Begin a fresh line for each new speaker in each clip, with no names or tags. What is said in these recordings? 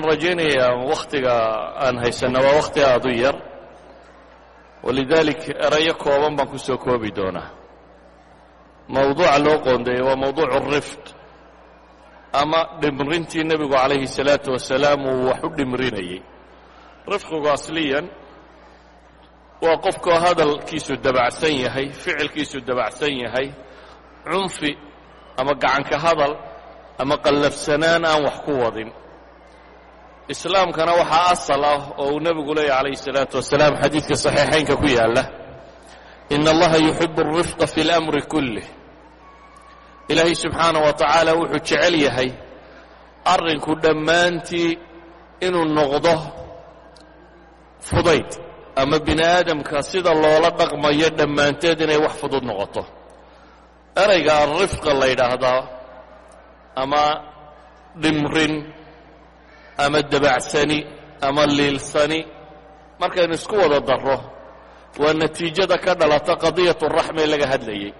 waxaan rajaynayaa wakhtiga aan haysanna waa wakhti aad u yar. Walidaalik erayo kooban baan ku soo koobi doonaa. Mawduuca loo qoondeeyey waa mawduucu rifq. Ama dhimrintii nebigu calayhi salaatu wasalaam uu wax u dhimrinayey rifqigu asliyan waa qofkoo hadalkiisu dabacsan yahay ficilkiisu dabacsan yahay cunfi ama gacanka hadal ama qallafsanaan aan wax ku wadin islaamkana waxaa asal ah oo uu nebigu leeyahy calayhi salaatu wasalaam xadiidka saxiixaynka ku yaalla. Ina allaha yuxibu alrifqa fi اlamri kullih ilaahay subxaanah wa tacaala wuxuu jecel yahay arrinku dhammaantii inuu noqdo fudayd ama bini aadamka sida loola dhaqmayo dhammaanteed inay wax fudud noqoto. Erayga alrifqa la yidhaahdaa ama dhimrin ama dabacsani ama liilsani markaynu isku wada darro waa natiijada ka dhalata qadiyatu raxme laga hadlayey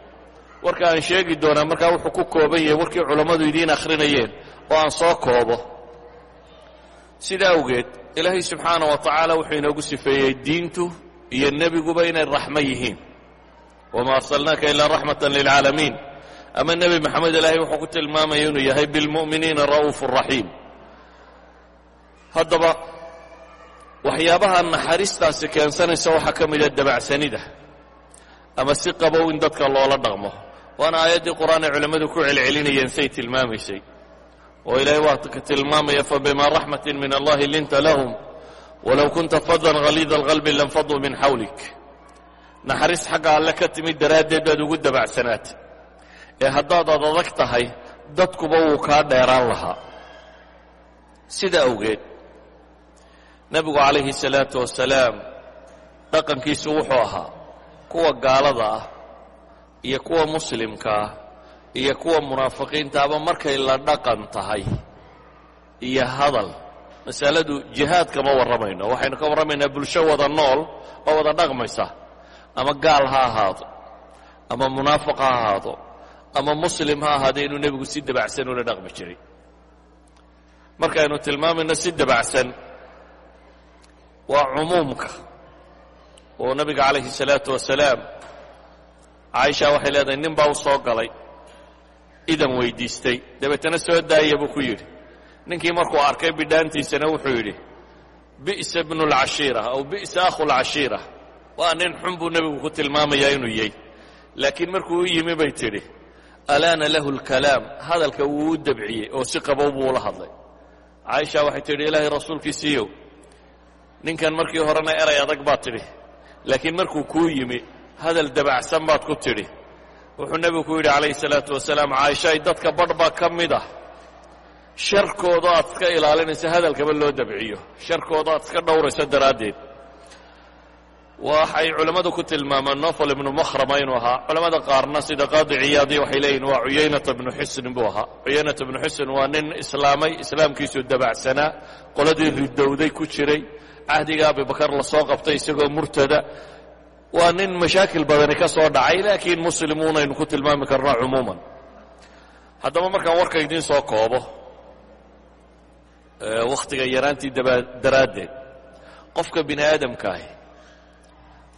warka aan sheegi doonaa markaa wuxuu ku kooban yahay warkii culammadu idiin akhrinayeen oo aan soo koobo. Sidaa awgeed ilaahay subxaana wa tacaala wuxuu inoogu sifeeyey diintu iyo nebiguba inay raxmo yihiin. Wamaa arsalnaaka ilaa raxmatan lilcaalamiin. Ama nebi maxamed ilaahay wuxuu ku tilmaamaya inuu yahay bilmu'miniina ra'uufu raxiim haddaba waxyaabaha naxariistaasi keensanaysa waxaa ka mida dabacsanida ama si qabow in dadka loola dhaqmo. Waana aayaddii qur'aan ay culammadu ku celcelinayeen say tilmaamaysay oo ilaahay waa tilmaamaya fabima raxmatin min allahi linta lahum walow kunta fadan haliida alqalbi lanfaduu min xawlik naxariis xagga alle ka timid daraaddeed baad ugu dabacsanaatay ee haddaad ad adag tahay dadkuba wuu kaa dheeraan lahaa. Sida awgeed nebigu calayhi salaatu wasalaam dhaqankiisu wuxuu ahaa kuwa gaalada ah iyo kuwa muslimka ah iyo kuwa munaafiqiintaaba markay la dhaqan tahay iyo hadal. Masaladu jihaad kama warramayno. Waxaynu ka warramaynaa bulsho wada nool oo wada dhaqmaysa ama gaal ha ahaado ama munaafiq ha ahaado ama muslim ha ahaado inuu nebigu si dabacsan ula dhaqmi jiray. Markaynu tilmaamayno si dabacsan waa cumuumka oo nebiga calayhi salaatu wasalaam caaisha waxay leedahay nin baa u soo galay idan weydiistay. Dabeetana soo daaya buu ku yidhi. Ninkii markuu arkay bidhaantiisana wuxuu yidhi bi'sa bnu lcashiira aw bi'sa akhu lcashiira waa nin xun buu nebigu ku tilmaamayaa inuu yahy laakiin markuu u yimi bay tidhi alaana lahu lkalaam hadalka wuu u dabciyey oo si qabow buu ula hadlay. Caaisha waxay tidhi ilaahay rasuulkiisiiyow ninkan markii horena eray adag baad tidhi. Laakiin markuu kuu yimi hadal dabacsan baad ku tidhi. Wuxuu nebigu ku yidhi calayhi salaatu wasalaam caaishaay dadka badh baa ka mid ah. Sharkooda aad iska ilaalinayso hadalkaba loo dabciyo. Sharkooda aad iska dhowrayso daraaddeed. Waxay culammadu ku tilmaamaan nofal ibnu makhrama inuu ahaa. Culammada qaarna sida qaadi ciyaadi waxay leeyihiin waa cuyaynata bnu xusnin buu ahaa. Cuyaynata bnu xusn waa nin islaamay islaamkiisu dabacsanaa qoladii ridowday ku jiray cahdiga abibakar la soo qabtay isagoo murtada. Waa nin mashaakil badani ka soo dhacay laakiin muslimuunaynu ku tilmaami karnaa cumuuman. Haddaba markaan warka idiin soo koobo wakhtiga yaraantii daraaddeed qofka bini aadamkaahi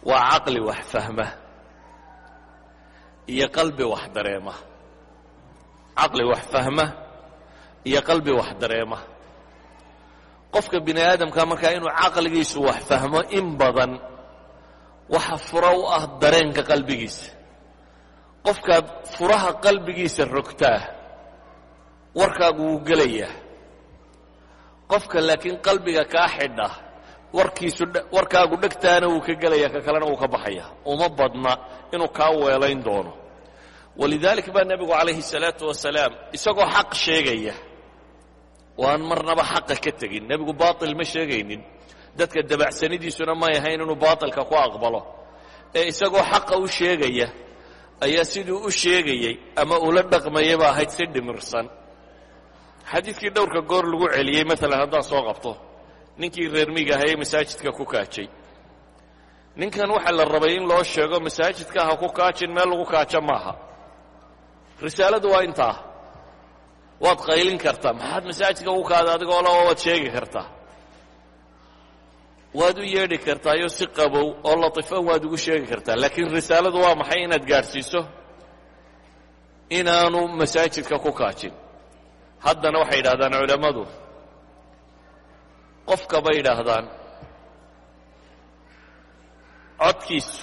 waa caqli wax fahma iyo qalbi wax dareema. Caqli wax fahma iyo qalbi wax dareema qofka bini aadamka markaa inuu caqligiisu wax fahmo in badan waxa furo u ah dareenka qalbigiisa. Qofkaad furaha qalbigiisa rogtaa warkaagu wuu gelayaa. Qofka laakiin qalbiga kaa xidha warkiisu warkaagu dhegtaana wuu ka gelaya ka kalena wuu ka baxaya uma badna inuu kaa weelayn doono. Walidaalik baa nebigu calayhi salaatu wasalaam isagoo xaq sheegaya waan marnaba xaqa ka tegin. Nebigu baatil ma sheegaynin. Dadka dabacsanidiisuna may ahayn inuu baatilka ku aqbalo. Ee isagoo xaqa u sheegaya ayaa siduu u sheegayey ama ula dhaqmayaba ahayd si dhimirsan. Xadiidkii dhowrka goor lagu celiyey maalan haddaan soo qabto ninkii reer miiga ahaa ee masaajidka ku kaajay. Ninkan waxaa la rabay in loo sheego masaajidka ha ku kaajin meel lagu kaajo maaha. Risaaladu waa intaa waad qaylin kartaa. Maxaad masaajidka u kaada adigoo la waad sheegi kartaa. Waad u yeedhi kartaayo si qabow oo latifan waad ugu sheegi kartaa. Laakiin risaaladu waa maxay inaad gaadhsiiso inaanu masaajidka ku kaajin. Haddana waxay yidhahdaan culammadu qofka bay yidhaahdaan codkiisu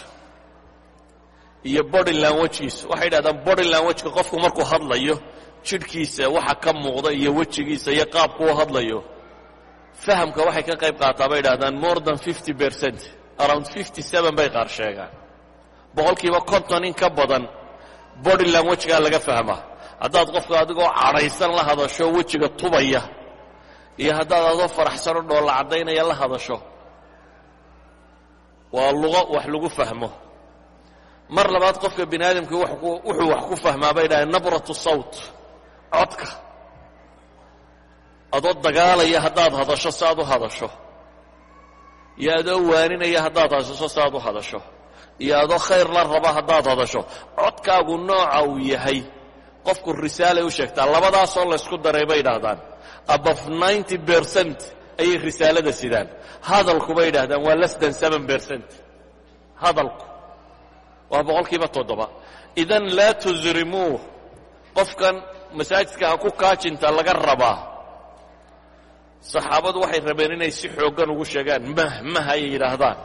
iyo body languagekiisu waxay yidhahdaan body languageka qofku markuu hadlayo jidhkiisa waxa ka muuqda iyo wejigiisa iyo qaabku u hadlayo. Fahamka waxay ka qayb qaataa bay yidhahdaan more than fifty percent around fifty seven bay qaar sheegaan. Boqolkiiba konton in ka badan body languagekaa laga fahmaa haddaad qofka adigoo cadhaysan la hadasho wejiga tubaya iyo haddaad adoo faraxsano dhoolla caddaynaya la hadasho waa luqo wax lagu fahmo. Mar labaad qofka bini aadamkii wuxuu wax ku fahmaa bay dhahdeen nabratu sawt codka. Adoo dagaalaya haddaad hadasho si u hadasho. Iyo adoo waaninaya haddaad hadasho si u hadasho. Iyo adoo khayr la raba haddaad hadasho. Codkaagu nooca uu yahay qofku risaalay u sheegtaa labadaasoo laysku daray bay idhaahdaan above ninety bercent ayay risaalada sidaan. Hadalku bay idhahdaan waa less than seven bercent hadalku. Waa boqolkiiba toddoba. Idan laa tusrimuuh qofkan masaajidka ha ku kaajinta laga rabaa. Saxaabadu waxay rabeen inay si xooggan ugu sheegaan mah mah ayay yidhaahdaan.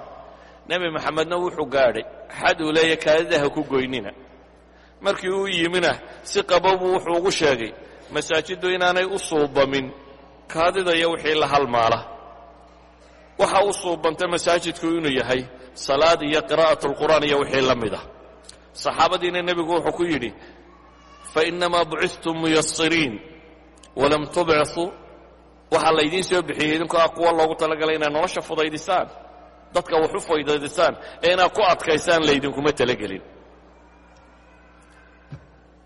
Nebi maxamedna wuxuu gaadhay xad uu leeya kaadida ha ku goynina. Markii uu yimina si qabowbuu wuxuu ugu sheegay masaajiddu inaanay u suubamin kaadida iyo wixii la halmaala waxa u suubanta masaajidku inuu yahay salaad iyo qiraa'at alqur'aan iyo wixii la mida saxaabadiina nebigu wuxuu ku yidhi fainamaa bucidtum muyasiriin walam tubcuu waxaa laydiin soo bixiyey idinkoo ah kuwa loogu talagalay inaad nolosha fudaydisaan dadka wax u fudaydisaan ee inaad ku adkaysaan laydinkuma talagelin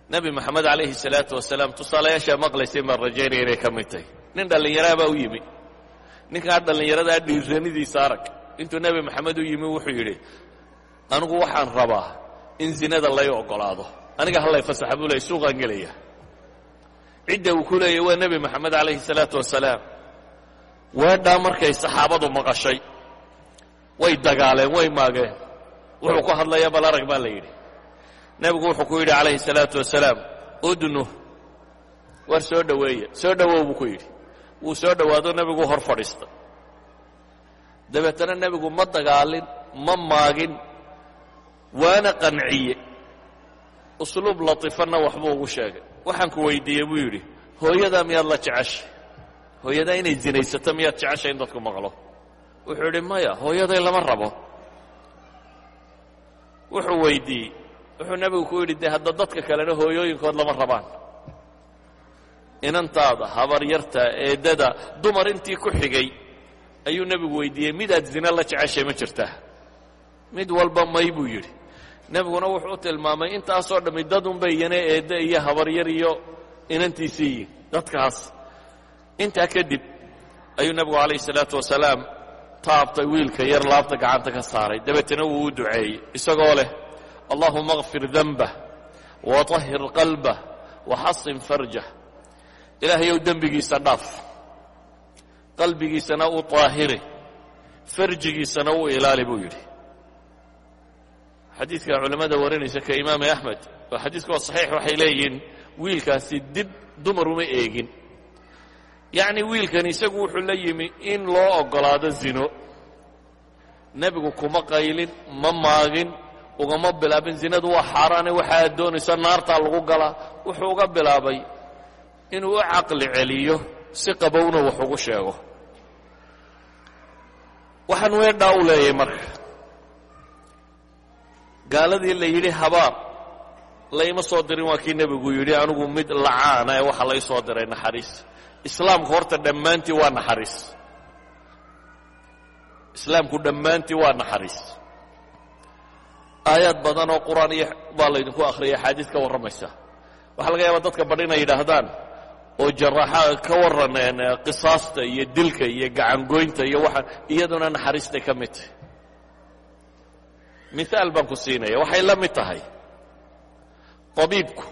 nebi moxamed calayhi salaatu wasalaam tusaalayaashaa maqlaysay baan rajaynaya inay ka mid tahay nin dhallinyaraha baa u yimi ninkaa dhallinyaradaa dhiiranidiisa arag intuu nebi moxamed u yimi wuxuu yidhi anigu waxaan rabaa in zinada lay oggolaado aniga hallay fasaxa buu leey suuqaan gelaya cidda uu ku leeyay waa nebi moxamed calayhi salaatu wasalaam weedhaa markay saxaabadu maqashay. Way dagaaleen way maageen. Wuxuu ku hadlaya bal arag baa la yidhi. Nebigu wuxuu ku yidhi calayhi salaatu wasalaam udnu. War soo dhoweeya soo dhowow buu ku yidhi. Wuu soo dhowaado nebigu hor fadhiista. Dabeetana nebigu ma dagaalin ma maagin waana qanciye usluub latifanna waxbuu ugu sheegay. Waxaan ku weydiiyey buu yidhi hooyadaa miyaad la jeceshay hooyadaa inay zinaysato miyaad jeceshay in dadku maqlo? Wuxuu yidhi maya hooyaday lama rabo. Wuxuu weydiiyey wuxuu nebigu ku yidhi dee hadda dadka kalena hooyooyinkood lama rabaan. Inantaada habaryarta eeddada dumar intii ku xigay ayuu nebigu weydiiyey midaad zina la jeceshay ma jirtaa. Mid walba may buu yidhi nebiguna wuxuu u tilmaamay intaasoo dhammi dadunbay iyana eedde iyo habaryar iyo inantiisii dadkaas. Intaa kadib ayuu nebigu calayhi salaatu wasalaam taabtay wiilka yar laabta gacanta ka saaray. Dabeetana wuu u duceeyey isagoo leh allahuma akfir danbah waطahir qalbah waxasin farjah. Ilaahayow dembigiisa dhaaf qalbigiisana u طaahiri farjigiisana u ilaali buu yidhi xadiidka culimmada warinaysa ka imaam axmed oo xadiidku waa saxiix waxay leeyihiin wiilkaasi dib dumar uma eegin. Yacni wiilkan isagu wuxuu la yimi in loo oggolaado zino. Nebigu kuma qaylin ma maagin ugama bilaabin. Zinadu waa xaaraane waxa aad doonayso naartaa lagu galaa wuxuu uga bilaabay inuu u caqli celiyo si qabowna wax ugu sheego. Waxaan weedhaa u leeyahay marka gaaladii la yidhi habaar layma soo dirin waa kii nebigu yidhi anigu mid lacaana ee waxa lay soo diray naxariis. Islaamku horta dhammaantii waa naxariis. Islaamku dhammaantii waa naxariis. Aayaad badan oo qur'aan iyo baa laydinku akhriyay axaadiis ka warramaysa. Waxaa laga yaabaa dadka badh inay yidhaahdaan oo jaraaxa ka warran qisaasta iyo dilka iyo gacangoynta iyo waxaan iyaduna naxariistay ka mid. tahay miaal baan ku siinaya waxay la mid tahay طabiibku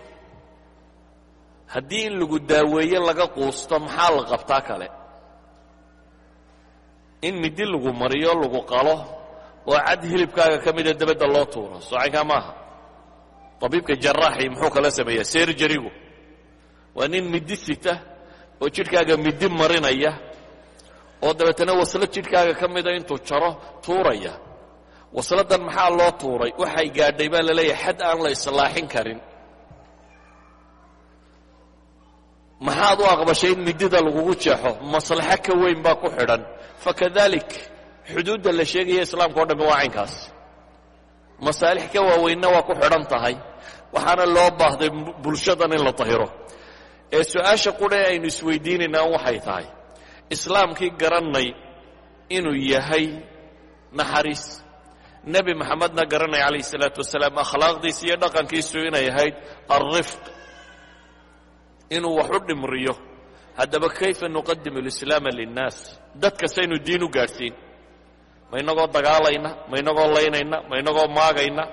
haddii in lagu daaweeye laga quusto maxaa la qabtaa kale? In midi lagu mariyo lagu qalo oo cad hilibkaaga ka mida dabadda loo tuuro. Socankaa maaha. Tabiibka jaraaxi muxuu kala sameeyaa? Serjarigu waa nin midi sita oo jidhkaaga midi marinaya oo dabeetana waslad jidhkaaga ka mida intuu jaro tuuraya wasladan maxaa loo tuuray? Waxay gaadhay baa la leeyahay xad aan la islaaxin karin. Maxaad u aqbashay in midida lagugu jeexo? Maslaxo ka weyn baa ku xidhan. Fakadalik xuduudda la sheegaya islaamka o dhammi waa caynkaas. Masaalix ka waaweynna waa ku xidhan tahay. Waxaana loo baahday bulshadan in la tahiro. Ee su'aasha qudha ee aynu isweydiinaynaa waxay tahay. Islaamkii garannay inuu yahay naxariis nebi maxamedna garanay calayh isalaatu wasalaam akhlaaqdiisa iyo dhaqankiisu inay ahayd alrifq inuu wax u dhimriyo. Haddaba kayfa nuqadimu alislaama linnaas? Dadkasaynu diin u gaadhsiin ma inagoo dagaalayna ma inagoo laynayna ma inagoo maagayna?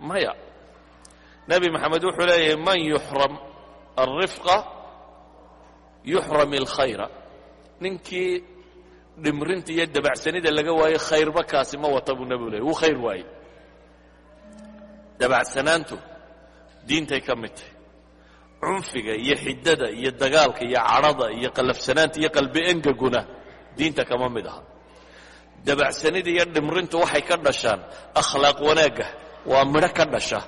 Maya. Nebi maxamed wuxuu leeyahay man yuxram alrifqa yuxram alkhayra. Ninkii dhimrinta iyo dabacsanida laga waayo khayrba kaasi ma wata buu nebigu leeyay wuu khayr waaye dabacsanaantu diintay ka mid tahay. Cunfiga iyo xidada iyo dagaalka iyo cadhada iyo qallafsanaanta iyo qalbi engeguna diinta kama mid aha. Dabacsanida iyo dhimrintu waxay ka dhashaan akhlaaq wanaagga. Waa midho ka dhasha.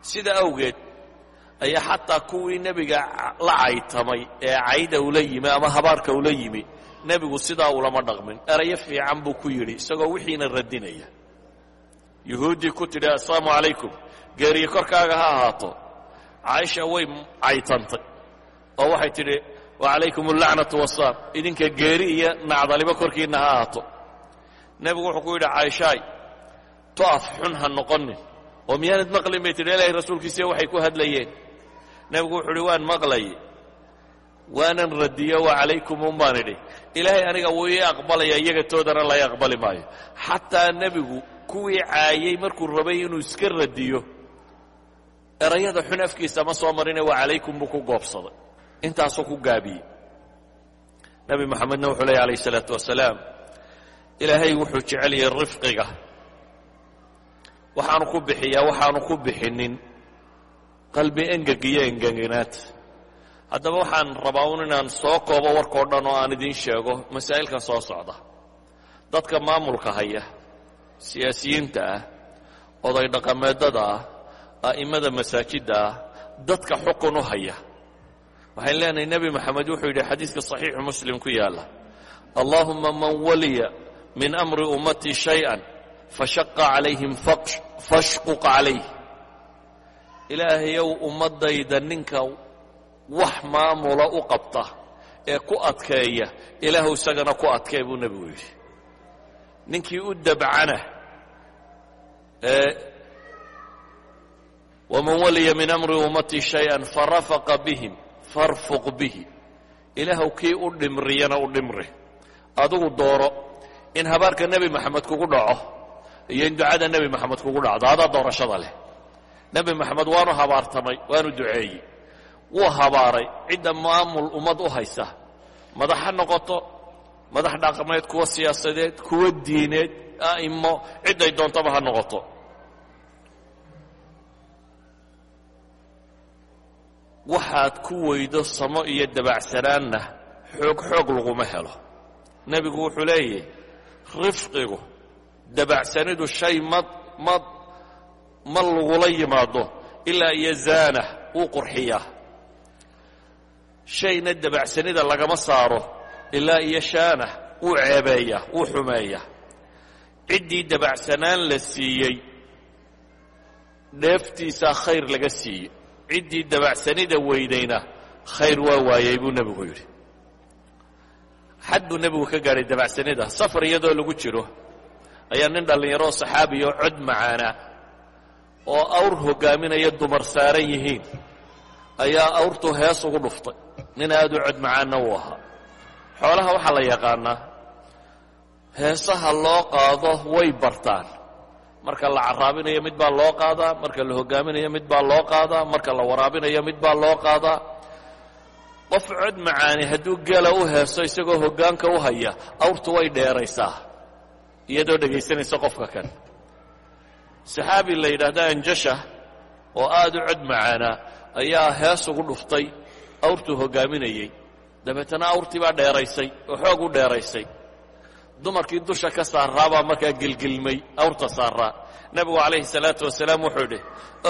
Sida awgeed ayaa xataa kuwii nebiga la caytamay ee cayda ula yimi ama habaarka ula yimi nebigu sidaa ulama dhaqmin erayo fiican buu ku yidhi isagoo wixiina radinaya. Yuhuuddii ku tidhi assalaamu calaykum. Geeriyo korkaaga ha ahaato. Caaisha way caytantay oo waxay tidhi wacalaykum allacnatu wasaam idinka geeri iyo nacdalibo korkiinna ha ahaato. Nebigu wuxuu ku yidhi caaishaay af xun ha noqonin oo miyaanad maqlin bay tidhi ilaahay rasuulkiisiya waxay ku hadlayeen. Nebigu wuxuu idhi waan maqlaye waanan radiyo wa calaykum un baan idhi. Ilaahay aniga wuu ii aqbalaya iyaga toodana lay aqbali maayo. Xataa nebigu kuwii caayey markuu rabay inuu iska radiyo erayada xun afkiisa ma soo marine wa calaykum buu ku goobsaday. Intaasuu ku gaabiyey. Nebi moxamedna wuxuu leeyay alayh isalaatu wasalaam ilaahay wuxuu jecel yahay rifqiga. Waxaanu ku bixiyaa waxaanu ku bixinin. Qalbi engeg iyo engeginaad haddaba waxaan rabaa un inaan soo koobo warkao dhan oo aan idiin sheego. Masaa'ilkan soo socda. Dadka maamulka haya siyaasiyiinta ah oday dhaqameedada ah a'immada masaajidda ah dadka xukun u haya. Waxayn leenahay nebi moxamed wuxuu yidhi xadiidka saxiixu muslim ku yaalla allaahuma man waliya min amri ummatii shay-an fashaqa calayhim fashquq calayh ilaahayow ummaddayda ninka wax maamula u qabta ee ku adkeeya ilaahu isagana ku adkee buu nebigu yidhi. Ninkii u dabcana waman waliya min amri ummatii shay-an farafaqa bihim farfuq bihi. Ilaahuw kii u dhimriyana u dhimri adigu dooro in habaarka nebi moxamed kugu dhaco iyo in ducada nebi moxamed kugu dhacdo adaa doorashada leh. Nebi moxamed waanu habaartamay waanu duceeyey wuu habaaray. Cidda maamul ummad u haysa. Madax ha noqoto madax dhaqameed kuwa siyaasadeed kuwa diineed a'imo cidday doontaba ha noqoto. Waxaad ku weydo samo iyo dabacsanaanna xoog xoog laguma helo. Nebigu wuxuu leeyahy rifqigu dabacsanidu shay ma ma ma lagula yimaado ilaa iyo zaana wuu qurxiyaa shayna dabacsanida lagama saaro ilaa iyo shaana wuu ceebeeyaa wuu xumeeyaa ciddii dabacsanaan la siiyey dheeftiisaa khayr laga siiyey. Ciddii dabacsanida weydayna khayr waa waayey buu nebigu yidhi. Xad buu nebigu ka gaadhay dabacsanida safar iyadoo lagu jiro ayaa nin dhallinyaroo saxaabiyo cod macaana oo awr hoggaaminaya dumar saaran yihiin ayaa awrtu hees ugu dhuftay nin aad u cod macaanna uu ahaa. Xoolaha waxaa la yaqaanaa heesaha loo qaado way bartaan. Marka la caraabinayo mid baa loo qaadaa marka la hogaaminayo mid baa loo qaadaa marka la waraabinayo mid baa loo qaadaa qof cod macaani hadduu gela u heeso isagoo hoggaanka u haya awrtu way dheeraysaa iyadoo dhegaysanaysa qofka kan. Saxaabi la yidhaahda anjasha oo aad u cod macaana ayaa hees ugu dhuftay awrtuu hoggaaminayey dabeetana awrtii baa dheeraysay oo xoog u dheeraysay. Dumarkii dusha ka saaraa baa markaa gelgelmay awrta saaraa nebigu calayhi salaatu wasalaam wuxuu idhi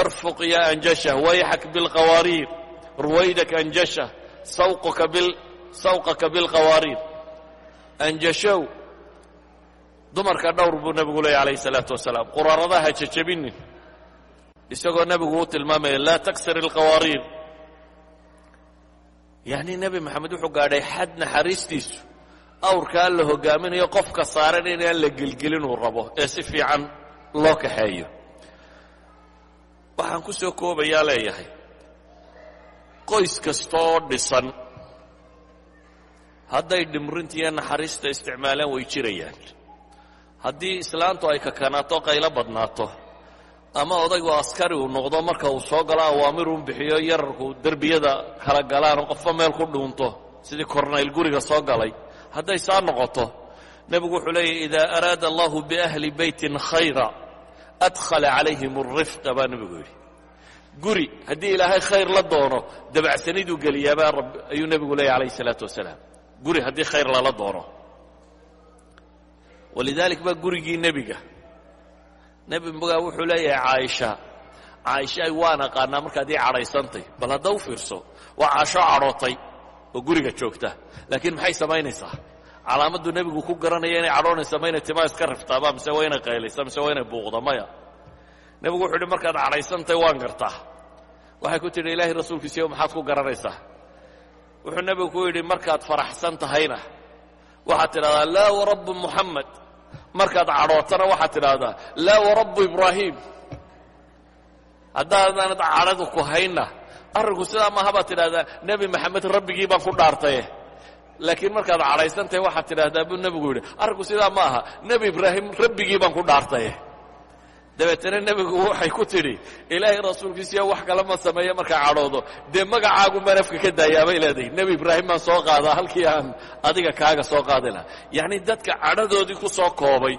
irfuq ya anjasha wayxak bilqawaariir ruwaydak anjasha sawqaka bilqawaariir. Anjashow dumarka dhowr buu nebigu leeyay calayhi salaatu wasalaam. Quraaradaha ha jajabinin isagoo nebigu u tilmaamaya laa taksir ilqawaariir yacni nebi maxamed wuxuu gaadhay xad naxariistiisu awrkaa la hogaaminayo qofka saaran inaan la gelgelin uu rabo ee si fiican loo kaxeeyo. Waxaan ku soo koobayaa leeyahay qoys kasta oo dhisan. Hadday dhimrinta iyo naxariista isticmaalaan way jirayaan. Haddii islaantu ay kakanaato qaylo badnaato ama odaygu askari uu noqdo marka uu soo galo awaamir uu bixiyo yararku derbiyada kala galaan oo qofba meel ku dhuunto sidii kornayl guriga soo galay. Hadday saa noqoto nebigu wuxuu leeyahy idaa araada allahu biahli beytin khayra adkhala calayhim alrifqa baa nebigu yidhi. Guri haddii ilaahay khayr la doono dabacsaniduu geliyaabaa ayuu nebigu leeyahy alayhi salaatu wasalaam. Guri haddii khayr lala doono. Walidaalik baa gurigii nebiga nebi magaa wuxuu leeyahay caaisha caaisha waan aqaanaa markaad ii cadhaysantay bal hadda u fiirso waa caashoo cadhootay oo guriga joogta. Laakiin maxay samaynaysaa? Calaamaddu nebigu ku garanaya inay cadhoonaysa ma inay timaa iska riftaaba mise waa inay qaylaysa mise waa inay buuqda maya. Nebigu wuxuu yidhi markaad cadhaysantay waan gartaa. Waxay ku tidhi ilaahay rasuulkiisiyo maxaad ku garanaysaa? Wuxuu nebigu ku yidhi markaad faraxsan tahayna waxaad tidhahdaa laa warabbu muxamed markaad cadhootana waxaad tidhaahdaa laa warabbu ibraahim. Haddaadaanad cadhadu ku haynna arrinku sidaa maaha baad tidhahdaa nebi maxamed rabbigii baan ku dhaartaye laakiin markaad cadhaysantahay waxaad tidhahdaa buu nebigu yidhi arrinku sidaa ma aha nebi ibraahim rabbigii baan ku dhaartaye dabeetana nebigu waxay ku tidhi ilaahay rasuulkiisiya wax kale ma sameeya markaa cadhoodo dee magacaagu baan afka ka daayaabay leedahay nebi ibraahim baan soo qaadaa halkii aan adiga kaaga soo qaadi lahaa. Yacni dadka cadhadoodii ku soo koobay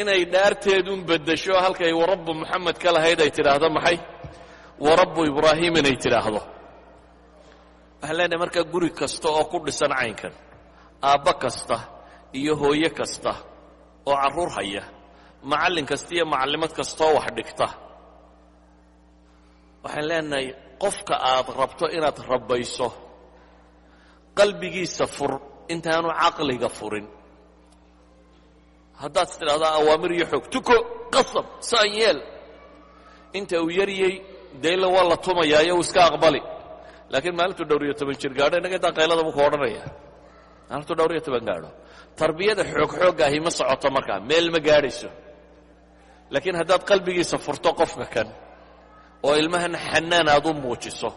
inay dhaarteedun beddesho halkay warabbu moxamed ka lahayd ay tidhaahdo maxay? Warabbu ibraahim inay tidhaahdo. Waxaan leenahay markaa guri kasta oo ku dhisan caynkan aabbo kasta iyo hooye kasta oo carruur haya macallin kasta iyo macallimad kastaoo wax dhigta. Waxaan leenahay qofka aad rabto inaad rabbayso qalbigiisa fur intaanu caqliga furin. Haddaad tidhahdaa awaamir iyo xoog tuko qasab saan yeel. Inta uu yaryey dayla waa la tumayaayo uu iska aqbali. Laakiin maalintuu dhowr iyo toban jir gaadho innaga intaa qaylada buu ku odhanaya maalintuu dhowr iyo toban gaadho. Tarbiyada xoog xooggaahi ma socoto markaa meel ma gaadhayso laakiin haddaad qalbigiisa furto qofka kan oo ilmahan xanaan aad u muujiso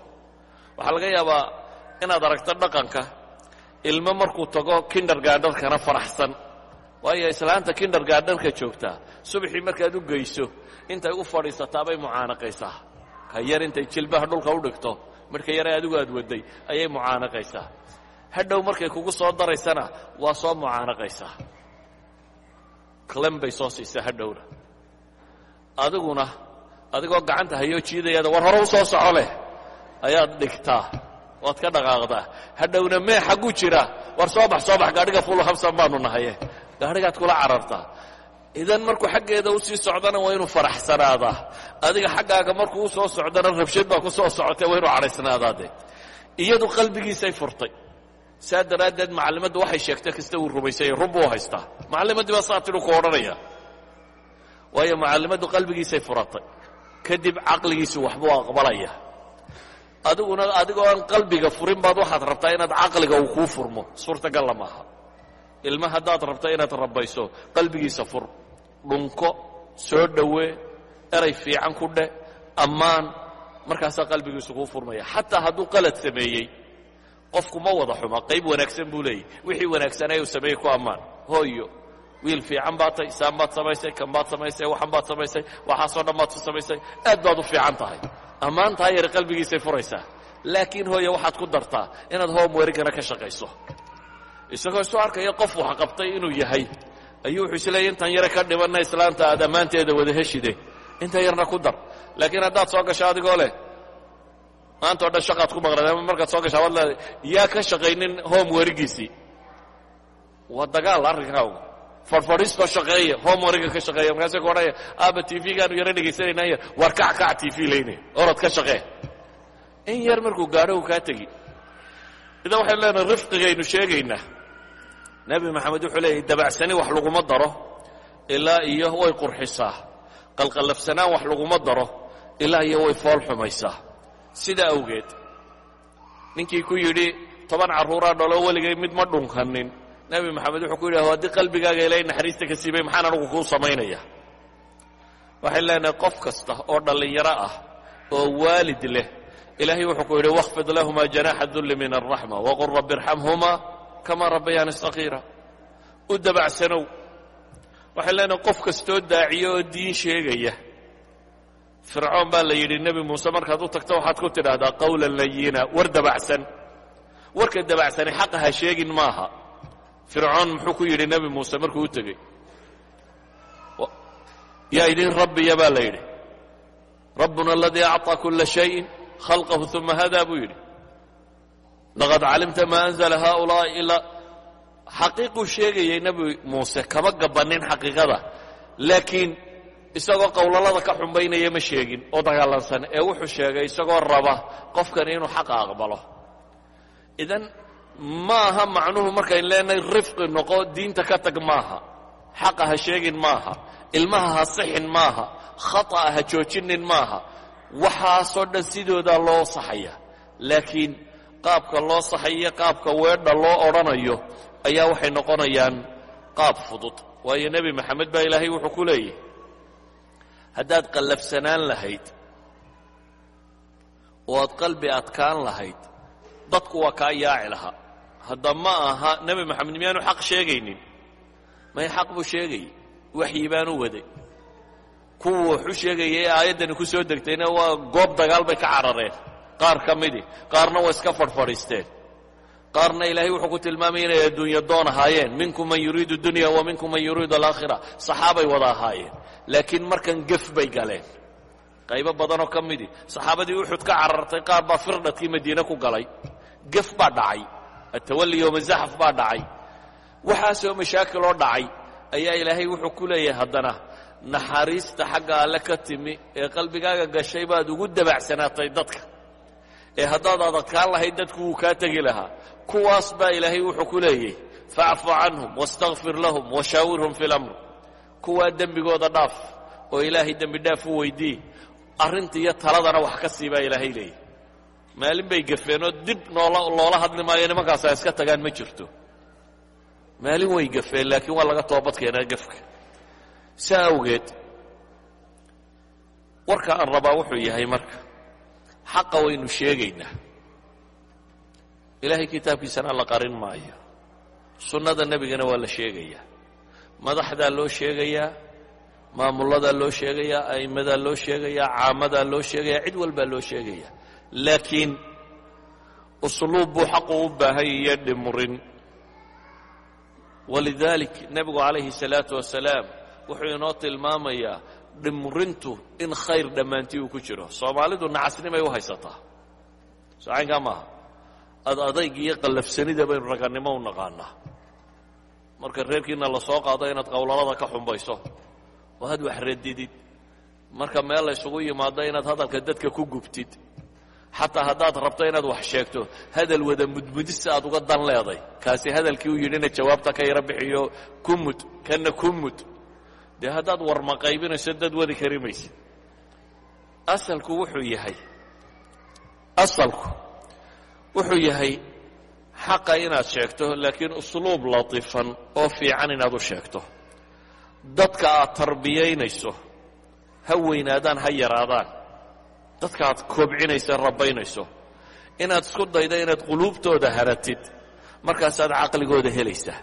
waxaa laga yaabaa inaad aragto dhaqanka ilmo markuu tago kindergaadharkana faraxsan. Waayo islaanta kindergaadharka joogtaa subaxii markaad u geyso intay u fadhiisataabay mucaanaqaysaa. Ka yar intay jilbaha dhulka u dhigto marka yare adigu aad waday ayay mucaanaqaysaa. Hadhow markay kugu soo daraysana waa soo mucaanaqaysaa. Clem bay soo siisaa hadhowna adiguna adigoo gacanta hayoo jiidayaada war hore u soo soco leh ayaad dhigtaa waad ka dhaqaaqdaa. Hadhowna mee xagguu jira war soo bax soo bax gaadhiga fulu habsan baanu nahaye. Gaadhigaad kula carartaa. Idan markuu xaggeeda u socdana waa inuu faraxsanaadaa. Adiga xaggaaga markuu u socdana rabshad baa ku soo socotay waa inuu cadhaysnaadaade iyadu qalbigiisay furtay. Saa daraaddeed macallimaddu waxay sheegtay kasta uu rumaysanya run haystaa. Macallimaddii baa saa ku odhanaya waayo macallimaddu qalbigiisay furatay. Kadib caqligiisu waxbuu aqbalaya. Adiguna adigoo aan qalbiga furin baad waxaad rabtaa inaad caqliga uu kuu furmo. Suurtagalla maaha. Ilma haddaad rabto inaad rabbayso qalbigiisa fur. Dhunko soo dhowee eray fiican ku dheh ammaan. Markaasaa qalbigiisu kuu furmaya. Xataa hadduu qalad sameeyey qofku ma wada xuma. Qayb wanaagsan buu leeyahy. Wixii wanaagsanay uu sameeyey ku ammaan. Hooyo wiil fiican baad tay saan baad samaysay kan baad samaysay waxan baad samaysay waxaasoo dhan baad samaysay aad baad u fiican tahay. Ammaantaa yar qalbigiisay furaysaa. Laakiin hooye waxaad ku dartaa inaad homewerigana ka shaqayso. Isagoo isu arkaya qof wax inuu yahay ayuu wuxuu isleeyay intan yare ka dhibanna islaanta aad ammaanteeda wada heshide. Inta yarna ku dar. Laakiin haddaad soo gasho adigoo leh maanta dhan shaqaad ku maqnayd ama markaad soo gasho waad leedahay yaa ka shaqaynin homewerigiisii waa dagaal arrinkaagu farfadhiistoo shaqeeya homeweriga ka shaqeeya markaasay ku odhanaya aaba t v-gaanu yaro war kac kac t v laynaya orod ka shaqee. In yar markuu gaadho uu kaa tegi idan waxaynu leenahay rifqigaynu sheegaynaa. Nebi maxamed wuxuu leeyahy dabacsani wax laguma daro ilaa iyo way qurxisaa. Qalqallafsanaan wax laguma daro ilaa iyo way fool xumaysaa. Sidaa awgeed ninkii ku yidhi toban carruuraa dhalo weligay mid ma dhunkanin nebi maxamed wuxuu ku yidhah haddii qalbigaaga ilaahay naxariista ka siibay maxaan anugu kuu samaynaya? Waxaynu leenahay qof kasta oo dhallinyaro ah oo waalid leh ilaahay wuxuu ku yidhi wakhfid lahumaa janaaxa dulli min alraxma waqul rabbi irxamhumaa kamaa rabbayaani saqiira u dabacsanow waxaynu leenahay qof kastoo daaciyo oo diin sheegaya. Fircoon baa la yidhi nebi muuse markaad u tagto waxaad ku tidhaahdaa qawlan layina war dabacsan warka dabacsani xaqa ha sheegin maaha fircoon muxuu ku yidhi nebi muuse markuu u tegey. Yaa idin rabbiya baa la yidhi. Rabbuna aladii acطaa kula shayin khalqahu uma hadaa buu yidhi. Laqad calimta maa anzla haulaaءi ilaa xaqiiquu sheegayay nebi muuse kama gabanin xaqiiqada. Laakiin isagoo qowlalada ka xumbaynaya ma sheegin oo dagaalansan ee wuxuu sheegay isagoo raba qofkan inuu xaqa aqbalo. Idan ma aha macnuhu markayn leenahay rifqi noqo diinta ka tag maaha. Xaqa ha sheegin maaha. Ilmaha ha sixin maaha. Khata'a ha joojinin maaha. Waxaasoo dhan sidoodaa loo saxaya. Laakiin qaabka loo saxayo qaabka weedha loo odhanayo ayaa waxay noqonayaan qaab fudud. Waayo nebi maxamed baa ilaahay wuxuu ku leeyahy haddaad qallafsanaan lahayd oo aad qalbi adkaan lahayd dadku waa kaa yaaci lahaa hadda ma aha nebi maxamed miyaanu xaq sheegaynin? May xaq buu sheegayay waxyi baanu waday. Kuwa waxu sheegaya ee aayaddani ku soo degtayna waa goob dagaal bay ka carareen. Qaar ka midi qaarna waa iska fadhfadhiisteen qaarna ilaahay wuxuu ku tilmaamayay inay adduunyo doon ahaayeen. Minkum man yuriidu dunya wa minkum man yuriidu alaakhira saxaabay wada ahaayeen. Laakiin markan gef bay galeen. Qaybo badanoo ka midi. Saxaabadii uxud ka carartay qaar baa firdhadkii madiine ku galay. Gef baa dhacay atawalli yooma zaxaf baa dhacay. Waxaasoo mashaakiloo dhacay ayaa ilaahay wuxuu ku leeyahay haddana naxariista xagga alle ka timi ee qalbigaaga gashay baad ugu dabacsanaatay dadka. Ee haddaad adadkaan lahayd dadku wuu kaa tegi lahaa. Kuwaas baa ilaahay wuxuu ku leeyahy facfu canhum wastakfir lahum washaawirhum fi lamr kuwaa dembigooda dhaaf oo ilaahay dembi dhaaf u weydii arrinta iyo taladana wax ka sii baa ilaahay leeyahy maalin bay gafeenoo dib loola hadli maayo nimankaas ay iska tagaan ma jirto. Maalin way gafeen laakiin waa laga toobad keenaa gefka saa awgeed warka aan rabaa wuxuu yahay marka xaqa waynu sheegaynaa. Ilaahay kitaabkiisana la qarin maayo. Sunnada nebigana waa la sheegayaa. Madaxdaa loo sheegayaa maamulladaa loo sheegayaa a'immadaa loo sheegayaa caamadaa loo sheegayaa cid walbaa loo sheegayaa laakiin usluub buu xaqu u baahan iyo dhimurin. Walidaalik nebigu calayhi salaatu wasalaam wuxuu inoo tilmaamayaa dhimurintu in khayr dhammaantii uu ku jiro. Soomaalidu nacasnimay u haysataa. Socaynkaa maaha. Ad adayg iyo qallafsanida baynu ragannimo u naqaanaa. Marka reerkiina la soo qaado inaad qowlalada ka xumbayso oo had wax radidid. Marka meel la ysugu yimaado inaad hadalka dadka ku gubtid xataa haddaad rabto inaad wax sheegto hadal wada mudmudisa aad uga dan leeday. Kaasi hadalkii uu yidhina jawaabta ka yaro bixiyo ku mud kana ku mud dee haddaad warma qaybinayso dad wadi kari maysid asalku wuxuu yahay asalku wuxuu yahay xaqa inaad sheegto laakiin usluub latifan oo fiican inaad u sheegto. Dadka aad tarbiyaynayso ha weynaadaan ha yaraadaan dadka aad koobcinayso rabbaynayso. Inaad isku daydo inaad quluubtooda haratid. Markaasaad caqligooda helaysaa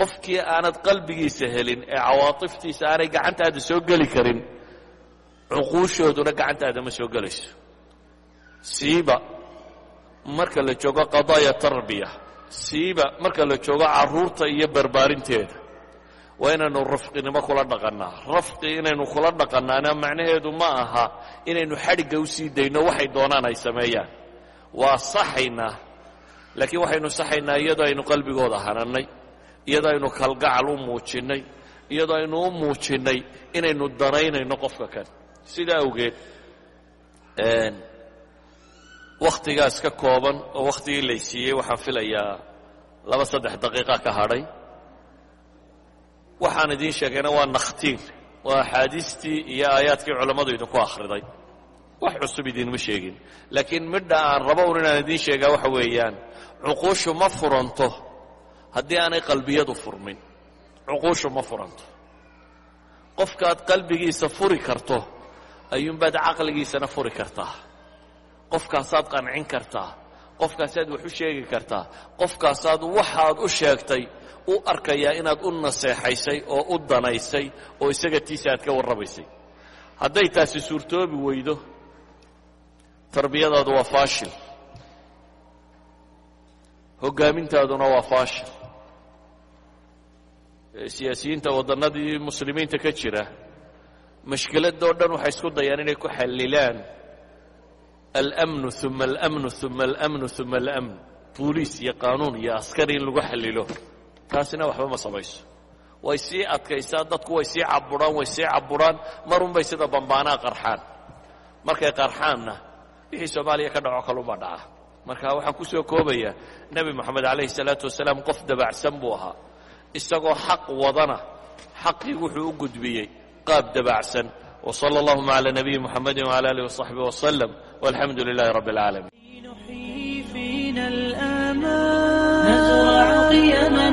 qofkii aanad qalbigiisa helin ee cawaatiftiisa aanay gacantaada soo geli karin cuquushooduna gacantaada ma soo gelayso. Siiba marka la joogo qadaaya tarbiya. Siiba marka la joogo carruurta iyo barbaarinteeda waa inaynu rafqinimo kula dhaqannaa. Rafqi inaynu kula dhaqannaana macnaheedu ma aha inaynu xadhigga u sii dayno waxay doonaan ay sameeyaan. Waa saxaynaa laakiin waxaynu saxaynaa iyadoo aynu qalbigooda hanannay iyadoo aynu kalgacal u muujinnay iyadoo aynu u muujinnay inaynu danaynayno qofka kan. Sidaa awgeed wakhtigaas ka kooban oo wakhtigii laysiiyey waxaan filayaa laba saddex daqiiqa ka hadhay waxaan idiin sheegayna waa nakhtiin waa axaadiistii iyo aayaadkii culammadu idinku akhriday. Wax cusub idinma sheegin. Laakiin midha aan rabo un inaan idiin sheegaa waxa weeyaan cuquushu ma furanto haddii aanay qalbiyadu furmin. Cuquushu ma furanto. Qofkaad qalbigiisa furi karto ayuunbaad caqligiisana furi kartaa. Qofkaasaad qancin kartaa. Qofkaasaad wax u sheegi kartaa. Qofkaasaad waxaad u sheegtay u arkayaa inaad u naseexaysay oo u danaysay oo isaga tiisa aad ka warramaysay hadday taasi suurtoobi weydo tarbiyadaadu waa faashil. Hoggaamintaaduna waa faashil. Siyaasiyiinta waddannadii muslimiinta ka jira mashkiladoo dhan waxay isku dayaan inay ku xallilaan. Almnu uma almnu uma almnu uma alamn. Booliis iyo qaanuun iyo askari in lagu xallilo taasina waxba ma samayso. Way sii adkaysaa dadku way sii caburaan way sii caburaan marunbay sida bambaanaa qarxaan. Markay qarxaanna wixii soomaaliya ka dhaco kaluma dhaca. Marka waxaan ku soo koobayaa nebi moxamed calayhi salaatu wasalaam qof dabacsan buu ahaa. Isagoo xaq wadana xaqii wuxuu u gudbiyey qaab dabacsan وصلى اللهم على نبي محمد وعلى آله وصحبه وسلم والحمد لله رب العالمين نزرع قيما